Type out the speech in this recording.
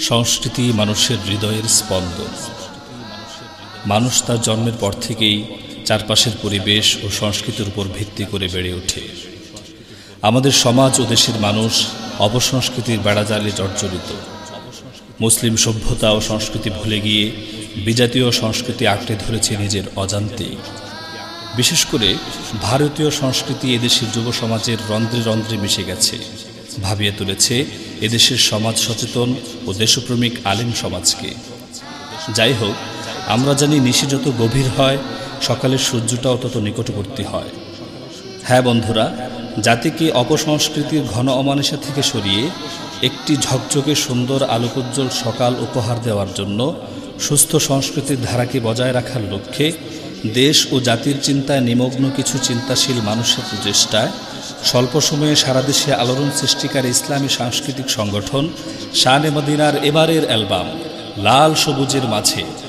সংস্কৃতি মানুষের হৃদয়ের স্পন্দন। মানুষ তার জন্মের পর থেকেই চারপাশের পরিবেশ ও সংস্কৃতির উপর ভিত্তি করে বেড়ে ওঠে। আমাদের সমাজ ও দেশের মানুষ অপসংস্কৃতির বেড়াজালে জর্জরিত। মুসলিম সভ্যতা ও সংস্কৃতি ভুলে গিয়ে বিজাতীয় সংস্কৃতি আঁকড়ে ধরেছে নিজের অজান্তেই। বিশেষ করে ভারতীয় সংস্কৃতি এদেশের যুব সমাজের রন্ধ্রে রন্ধ্রে মিশে গেছে, ভাবিয়ে তুলেছে এদেশের সমাজ সচেতন ও দেশপ্রেমিক আলিম সমাজকে। যাই হোক, আমরা জানি নিশি যত গভীর হয়, সকালের সূর্যটাও তত নিকটবর্তী হয়। হ্যাঁ বন্ধুরা, জাতিকে অপসংস্কৃতির ঘন অমানুষা থেকে সরিয়ে একটি ঝকঝকে সুন্দর আলোকোজ্জ্বল সকাল উপহার দেওয়ার জন্য সুস্থ সংস্কৃতির ধারাকে বজায় রাখার লক্ষ্যে দেশ ও জাতির চিন্তায় নিমগ্ন কিছু চিন্তাশীল মানুষের প্রচেষ্টায় স্বল্প সময়ে সারা দেশে আলোড়ন সৃষ্টিকারী ইসলামী সাংস্কৃতিক সংগঠন শাহ মদিনার এবারের অ্যালবাম লাল সবুজের মাঝে।